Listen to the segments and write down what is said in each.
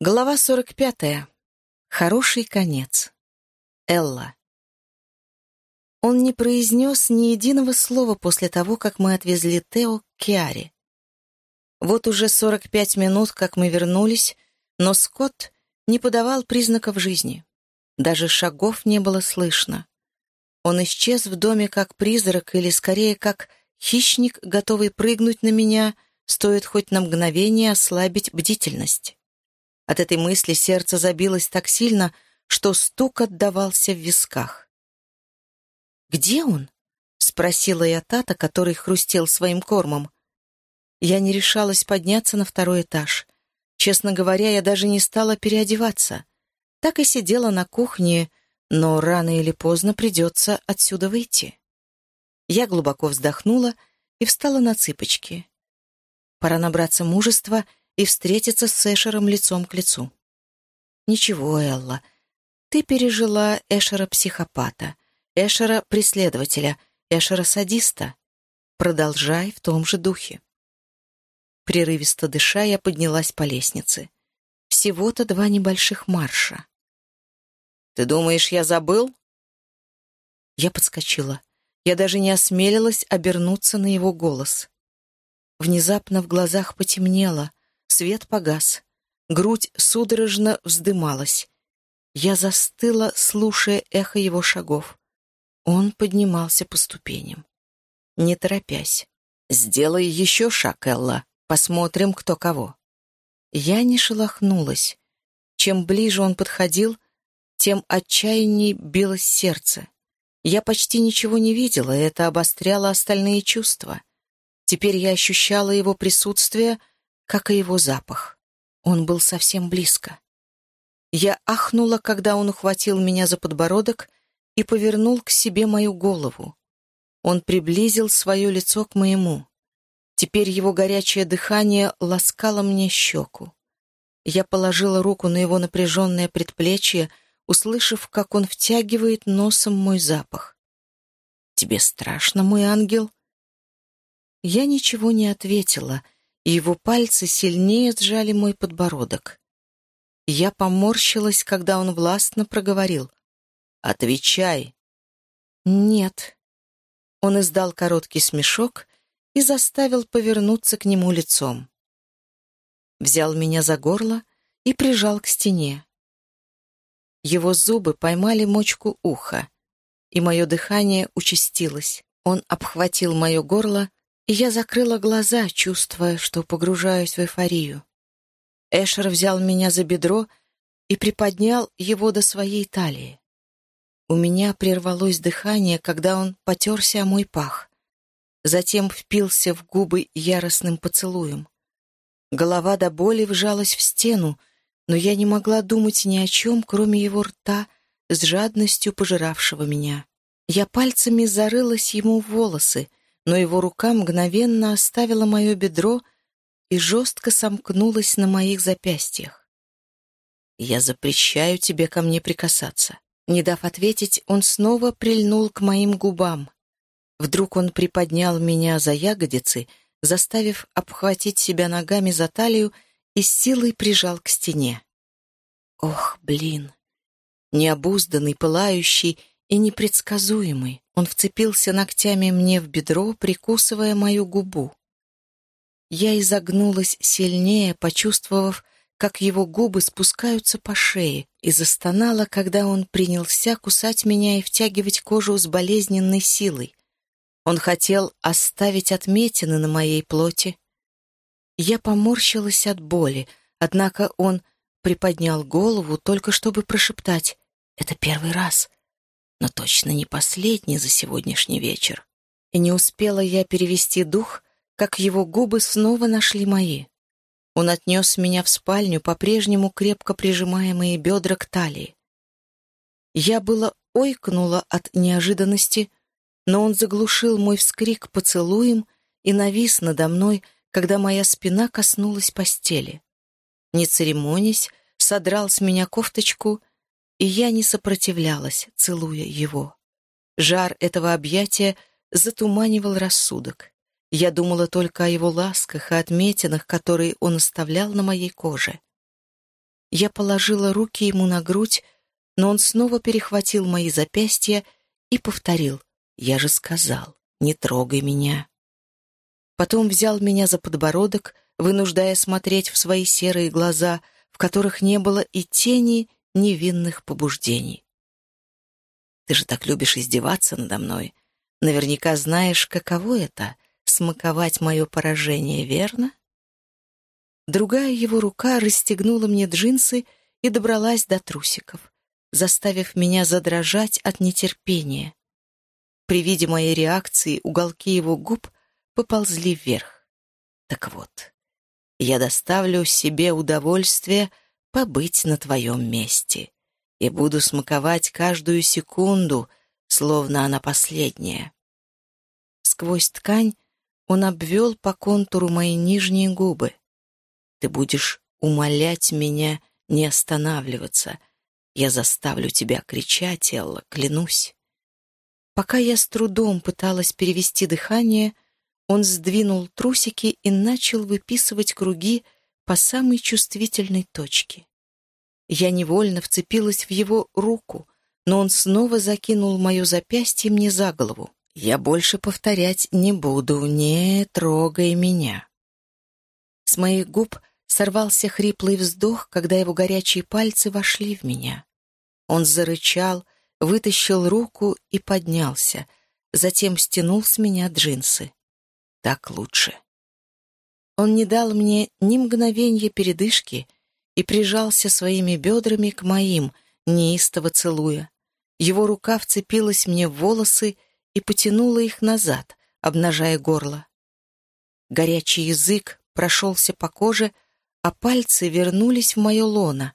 Глава 45. Хороший конец. Элла. Он не произнес ни единого слова после того, как мы отвезли Тео к Киаре. Вот уже 45 минут, как мы вернулись, но Скотт не подавал признаков жизни. Даже шагов не было слышно. Он исчез в доме как призрак или, скорее, как хищник, готовый прыгнуть на меня, стоит хоть на мгновение ослабить бдительность. От этой мысли сердце забилось так сильно, что стук отдавался в висках. «Где он?» — спросила я Тата, который хрустел своим кормом. Я не решалась подняться на второй этаж. Честно говоря, я даже не стала переодеваться. Так и сидела на кухне, но рано или поздно придется отсюда выйти. Я глубоко вздохнула и встала на цыпочки. Пора набраться мужества — и встретиться с Эшером лицом к лицу. «Ничего, Элла, ты пережила Эшера-психопата, Эшера-преследователя, Эшера-садиста. Продолжай в том же духе». Прерывисто дыша, я поднялась по лестнице. Всего-то два небольших марша. «Ты думаешь, я забыл?» Я подскочила. Я даже не осмелилась обернуться на его голос. Внезапно в глазах потемнело, Свет погас. Грудь судорожно вздымалась. Я застыла, слушая эхо его шагов. Он поднимался по ступеням. Не торопясь. «Сделай еще шаг, Элла. Посмотрим, кто кого». Я не шелохнулась. Чем ближе он подходил, тем отчаянней билось сердце. Я почти ничего не видела, это обостряло остальные чувства. Теперь я ощущала его присутствие — как и его запах. Он был совсем близко. Я ахнула, когда он ухватил меня за подбородок и повернул к себе мою голову. Он приблизил свое лицо к моему. Теперь его горячее дыхание ласкало мне щеку. Я положила руку на его напряженное предплечье, услышав, как он втягивает носом мой запах. «Тебе страшно, мой ангел?» Я ничего не ответила — его пальцы сильнее сжали мой подбородок. Я поморщилась, когда он властно проговорил. «Отвечай!» «Нет». Он издал короткий смешок и заставил повернуться к нему лицом. Взял меня за горло и прижал к стене. Его зубы поймали мочку уха, и мое дыхание участилось. Он обхватил мое горло я закрыла глаза, чувствуя, что погружаюсь в эйфорию. Эшер взял меня за бедро и приподнял его до своей талии. У меня прервалось дыхание, когда он потерся о мой пах. Затем впился в губы яростным поцелуем. Голова до боли вжалась в стену, но я не могла думать ни о чем, кроме его рта, с жадностью пожиравшего меня. Я пальцами зарылась ему в волосы — но его рука мгновенно оставила мое бедро и жестко сомкнулась на моих запястьях. «Я запрещаю тебе ко мне прикасаться». Не дав ответить, он снова прильнул к моим губам. Вдруг он приподнял меня за ягодицы, заставив обхватить себя ногами за талию и с силой прижал к стене. Ох, блин! Необузданный, пылающий и непредсказуемый. Он вцепился ногтями мне в бедро, прикусывая мою губу. Я изогнулась сильнее, почувствовав, как его губы спускаются по шее, и застонала, когда он принялся кусать меня и втягивать кожу с болезненной силой. Он хотел оставить отметины на моей плоти. Я поморщилась от боли, однако он приподнял голову только чтобы прошептать «Это первый раз но точно не последний за сегодняшний вечер. И не успела я перевести дух, как его губы снова нашли мои. Он отнес меня в спальню, по-прежнему крепко прижимая мои бедра к талии. Я было ойкнула от неожиданности, но он заглушил мой вскрик поцелуем и навис надо мной, когда моя спина коснулась постели. Не церемонясь, содрал с меня кофточку — и я не сопротивлялась, целуя его. Жар этого объятия затуманивал рассудок. Я думала только о его ласках и отметинах, которые он оставлял на моей коже. Я положила руки ему на грудь, но он снова перехватил мои запястья и повторил. «Я же сказал, не трогай меня». Потом взял меня за подбородок, вынуждая смотреть в свои серые глаза, в которых не было и тени невинных побуждений. «Ты же так любишь издеваться надо мной. Наверняка знаешь, каково это — смаковать мое поражение, верно?» Другая его рука расстегнула мне джинсы и добралась до трусиков, заставив меня задрожать от нетерпения. При виде моей реакции уголки его губ поползли вверх. Так вот, я доставлю себе удовольствие побыть на твоем месте и буду смаковать каждую секунду, словно она последняя. Сквозь ткань он обвел по контуру мои нижние губы. Ты будешь умолять меня не останавливаться. Я заставлю тебя кричать, Элла, клянусь. Пока я с трудом пыталась перевести дыхание, он сдвинул трусики и начал выписывать круги по самой чувствительной точке. Я невольно вцепилась в его руку, но он снова закинул мое запястье мне за голову. «Я больше повторять не буду, не трогай меня». С моих губ сорвался хриплый вздох, когда его горячие пальцы вошли в меня. Он зарычал, вытащил руку и поднялся, затем стянул с меня джинсы. Так лучше. Он не дал мне ни мгновенья передышки и прижался своими бедрами к моим, неистово целуя. Его рука вцепилась мне в волосы и потянула их назад, обнажая горло. Горячий язык прошелся по коже, а пальцы вернулись в мое лоно.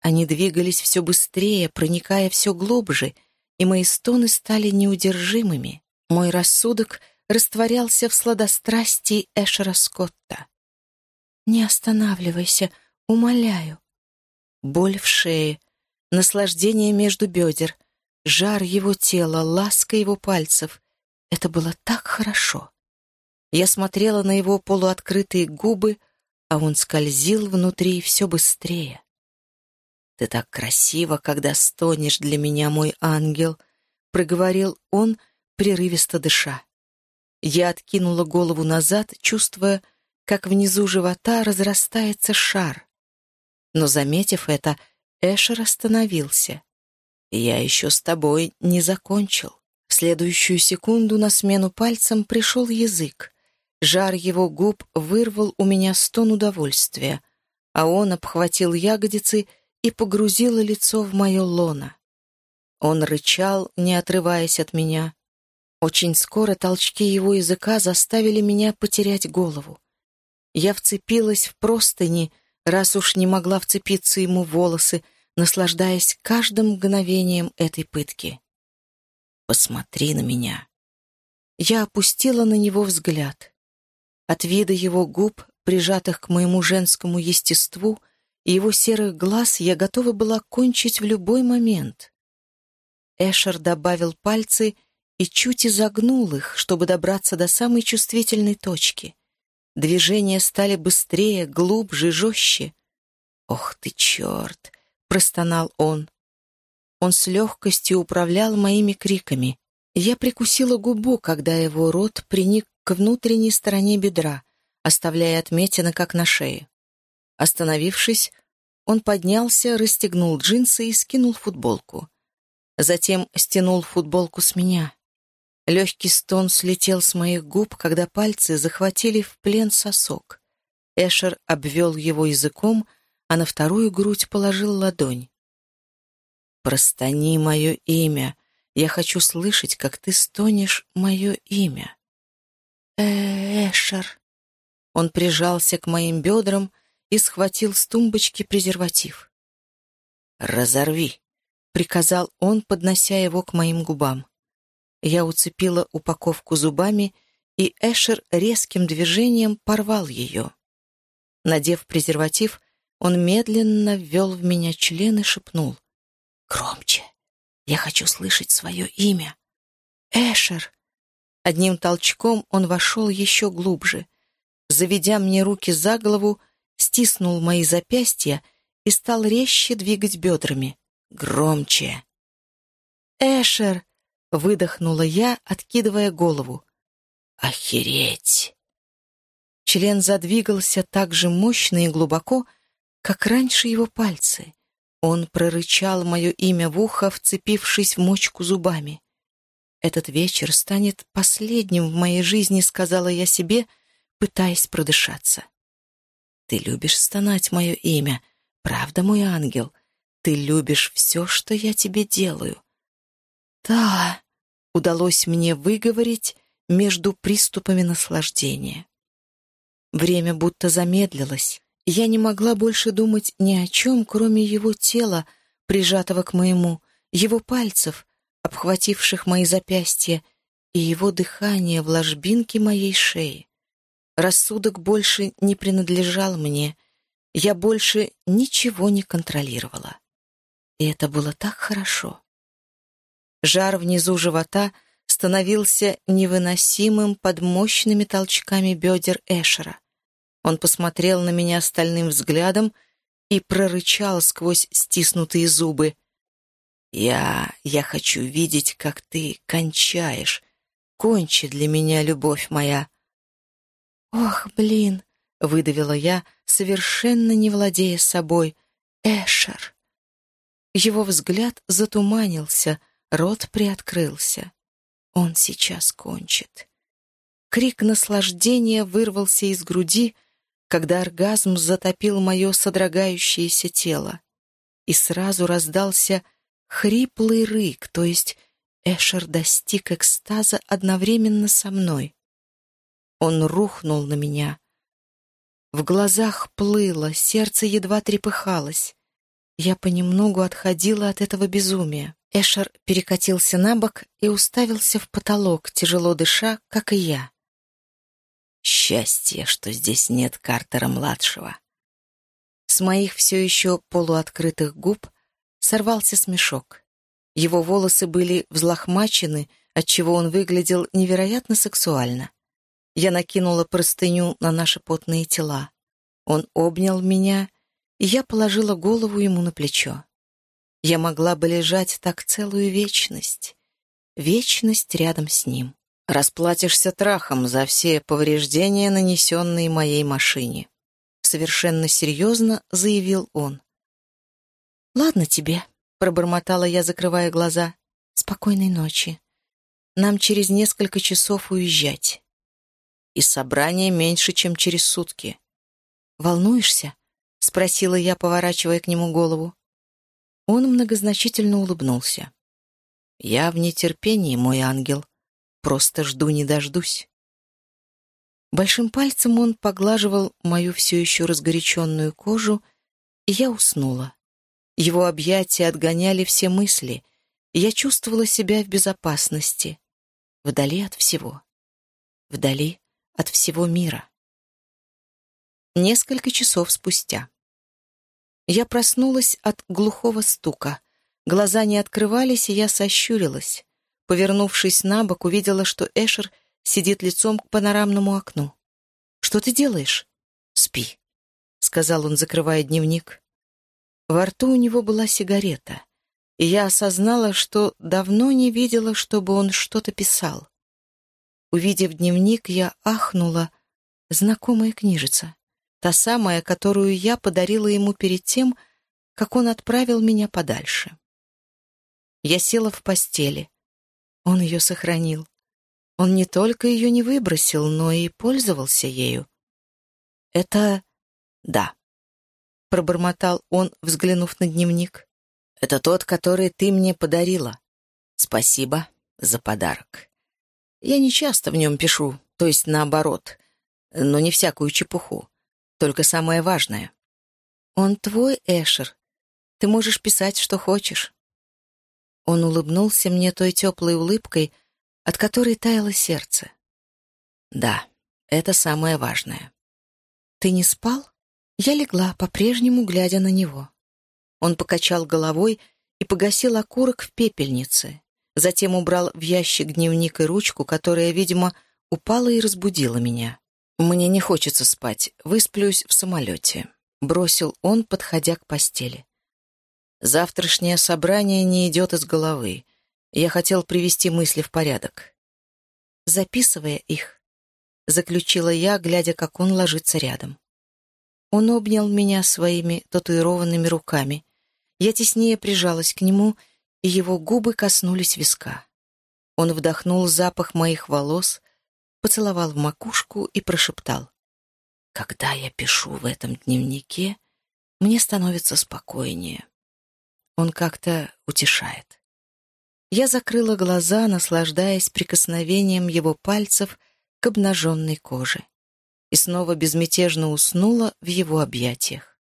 Они двигались все быстрее, проникая все глубже, и мои стоны стали неудержимыми. Мой рассудок растворялся в сладострастии Эшера Скотта. «Не останавливайся, умоляю». Боль в шее, наслаждение между бедер, жар его тела, ласка его пальцев. Это было так хорошо. Я смотрела на его полуоткрытые губы, а он скользил внутри все быстрее. «Ты так красиво, когда стонешь для меня, мой ангел», — проговорил он, прерывисто дыша. Я откинула голову назад, чувствуя, как внизу живота разрастается шар. Но, заметив это, Эшер остановился. «Я еще с тобой не закончил». В следующую секунду на смену пальцам пришел язык. Жар его губ вырвал у меня стон удовольствия, а он обхватил ягодицы и погрузил лицо в мое лоно. Он рычал, не отрываясь от меня. Очень скоро толчки его языка заставили меня потерять голову. Я вцепилась в простыни, раз уж не могла вцепиться ему в волосы, наслаждаясь каждым мгновением этой пытки. «Посмотри на меня». Я опустила на него взгляд. От вида его губ, прижатых к моему женскому естеству, и его серых глаз я готова была кончить в любой момент. Эшер добавил пальцы и чуть изогнул их, чтобы добраться до самой чувствительной точки. Движения стали быстрее, глубже, жестче. «Ох ты, черт!» — простонал он. Он с легкостью управлял моими криками. Я прикусила губу, когда его рот приник к внутренней стороне бедра, оставляя отметины, как на шее. Остановившись, он поднялся, расстегнул джинсы и скинул футболку. Затем стянул футболку с меня. Легкий стон слетел с моих губ, когда пальцы захватили в плен сосок. Эшер обвел его языком, а на вторую грудь положил ладонь. «Простани мое имя. Я хочу слышать, как ты стонешь мое имя». Эшер. Он прижался к моим бедрам и схватил с тумбочки презерватив. «Разорви», — приказал он, поднося его к моим губам. Я уцепила упаковку зубами, и Эшер резким движением порвал ее. Надев презерватив, он медленно ввел в меня член и шепнул. «Громче! Я хочу слышать свое имя!» «Эшер!» Одним толчком он вошел еще глубже. Заведя мне руки за голову, стиснул мои запястья и стал резче двигать бедрами. Громче. «Эшер!» — выдохнула я, откидывая голову. «Охереть!» Член задвигался так же мощно и глубоко, как раньше его пальцы. Он прорычал мое имя в ухо, вцепившись в мочку зубами. «Этот вечер станет последним в моей жизни», — сказала я себе, пытаясь продышаться. «Ты любишь стонать мое имя, правда, мой ангел? Ты любишь все, что я тебе делаю?» «Да», — удалось мне выговорить между приступами наслаждения. Время будто замедлилось. Я не могла больше думать ни о чем, кроме его тела, прижатого к моему, его пальцев, обхвативших мои запястья, и его дыхания в ложбинке моей шеи. Рассудок больше не принадлежал мне, я больше ничего не контролировала. И это было так хорошо. Жар внизу живота становился невыносимым под мощными толчками бедер Эшера. Он посмотрел на меня стальным взглядом и прорычал сквозь стиснутые зубы. «Я... я хочу видеть, как ты кончаешь. Кончи для меня, любовь моя». «Ох, блин!» — выдавила я, совершенно не владея собой. «Эшер!» Его взгляд затуманился, рот приоткрылся. Он сейчас кончит. Крик наслаждения вырвался из груди, когда оргазм затопил мое содрогающееся тело. И сразу раздался хриплый рык, то есть Эшер достиг экстаза одновременно со мной. Он рухнул на меня. В глазах плыло, сердце едва трепыхалось. Я понемногу отходила от этого безумия. Эшер перекатился на бок и уставился в потолок, тяжело дыша, как и я. Счастье, что здесь нет Картера-младшего. С моих все еще полуоткрытых губ сорвался смешок. Его волосы были взлохмачены, отчего он выглядел невероятно сексуально. Я накинула простыню на наши потные тела. Он обнял меня и я положила голову ему на плечо. Я могла бы лежать так целую вечность. Вечность рядом с ним. Расплатишься трахом за все повреждения, нанесенные моей машине. Совершенно серьезно заявил он. «Ладно тебе», — пробормотала я, закрывая глаза. «Спокойной ночи. Нам через несколько часов уезжать. И собрание меньше, чем через сутки. Волнуешься?» — спросила я, поворачивая к нему голову. Он многозначительно улыбнулся. «Я в нетерпении, мой ангел. Просто жду не дождусь». Большим пальцем он поглаживал мою все еще разгоряченную кожу, и я уснула. Его объятия отгоняли все мысли, и я чувствовала себя в безопасности, вдали от всего, вдали от всего мира. Несколько часов спустя. Я проснулась от глухого стука. Глаза не открывались, и я сощурилась. Повернувшись на бок, увидела, что Эшер сидит лицом к панорамному окну. «Что ты делаешь?» «Спи», — сказал он, закрывая дневник. Во рту у него была сигарета, и я осознала, что давно не видела, чтобы он что-то писал. Увидев дневник, я ахнула. Знакомая книжица. Та самая, которую я подарила ему перед тем, как он отправил меня подальше. Я села в постели. Он ее сохранил. Он не только ее не выбросил, но и пользовался ею. «Это... да», — пробормотал он, взглянув на дневник. «Это тот, который ты мне подарила. Спасибо за подарок. Я не часто в нем пишу, то есть наоборот, но не всякую чепуху. Только самое важное. Он твой, Эшер. Ты можешь писать, что хочешь. Он улыбнулся мне той теплой улыбкой, от которой таяло сердце. Да, это самое важное. Ты не спал? Я легла, по-прежнему глядя на него. Он покачал головой и погасил окурок в пепельнице. Затем убрал в ящик дневник и ручку, которая, видимо, упала и разбудила меня. Мне не хочется спать, высплюсь в самолете. — бросил он, подходя к постели. «Завтрашнее собрание не идет из головы. Я хотел привести мысли в порядок». Записывая их, заключила я, глядя, как он ложится рядом. Он обнял меня своими татуированными руками. Я теснее прижалась к нему, и его губы коснулись виска. Он вдохнул запах моих волос, поцеловал в макушку и прошептал. «Когда я пишу в этом дневнике, мне становится спокойнее. Он как-то утешает». Я закрыла глаза, наслаждаясь прикосновением его пальцев к обнаженной коже и снова безмятежно уснула в его объятиях.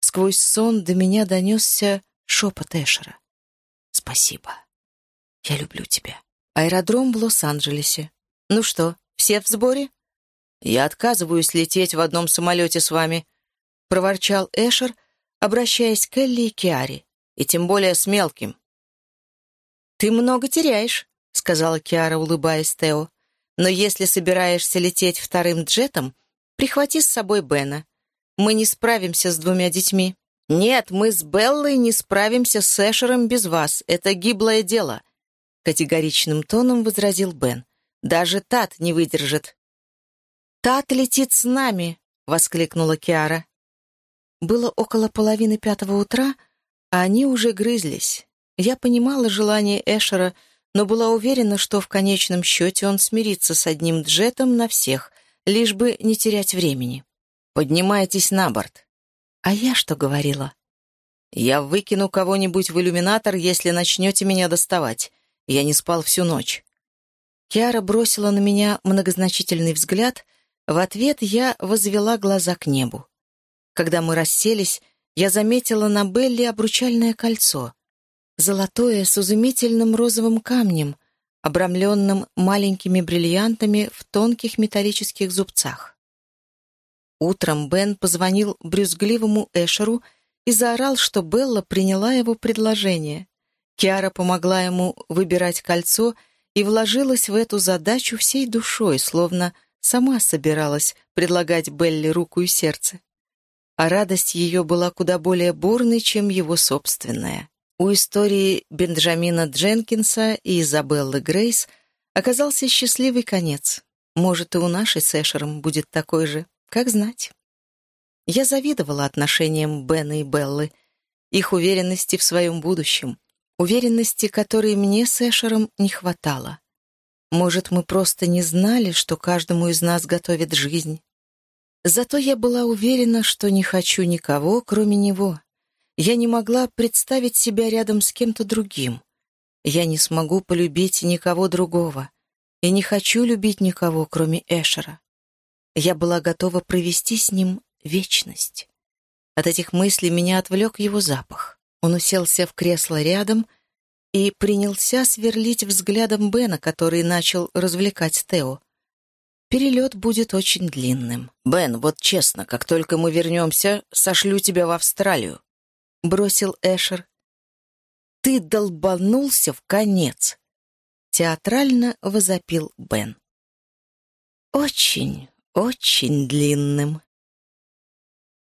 Сквозь сон до меня донесся шепот Эшера. «Спасибо. Я люблю тебя». Аэродром в Лос-Анджелесе. «Ну что, все в сборе?» «Я отказываюсь лететь в одном самолете с вами», — проворчал Эшер, обращаясь к Элли и Киаре, и тем более с мелким. «Ты много теряешь», — сказала Киара, улыбаясь Тео. Но если собираешься лететь вторым джетом, прихвати с собой Бена. Мы не справимся с двумя детьми. Нет, мы с Беллой не справимся с Эшером без вас. Это гиблое дело. Категоричным тоном возразил Бен. Даже Тат не выдержит. «Тат летит с нами!» — воскликнула Киара. Было около половины пятого утра, а они уже грызлись. Я понимала желание Эшера — но была уверена, что в конечном счете он смирится с одним джетом на всех, лишь бы не терять времени. «Поднимайтесь на борт». «А я что говорила?» «Я выкину кого-нибудь в иллюминатор, если начнете меня доставать. Я не спал всю ночь». Киара бросила на меня многозначительный взгляд. В ответ я возвела глаза к небу. Когда мы расселись, я заметила на Белли обручальное кольцо золотое с изумительным розовым камнем, обрамленным маленькими бриллиантами в тонких металлических зубцах. Утром Бен позвонил брюзгливому Эшеру и заорал, что Белла приняла его предложение. Киара помогла ему выбирать кольцо и вложилась в эту задачу всей душой, словно сама собиралась предлагать Белле руку и сердце. А радость ее была куда более бурной, чем его собственная. У истории Бенджамина Дженкинса и Изабеллы Грейс оказался счастливый конец. Может, и у нашей с Эшером будет такой же, как знать. Я завидовала отношениям Бена и Беллы, их уверенности в своем будущем, уверенности, которой мне с Эшером не хватало. Может, мы просто не знали, что каждому из нас готовит жизнь. Зато я была уверена, что не хочу никого, кроме него, я не могла представить себя рядом с кем-то другим. Я не смогу полюбить никого другого. И не хочу любить никого, кроме Эшера. Я была готова провести с ним вечность. От этих мыслей меня отвлек его запах. Он уселся в кресло рядом и принялся сверлить взглядом Бена, который начал развлекать Тео. Перелет будет очень длинным. «Бен, вот честно, как только мы вернемся, сошлю тебя в Австралию бросил Эшер. «Ты долбанулся в конец!» Театрально возопил Бен. «Очень, очень длинным»,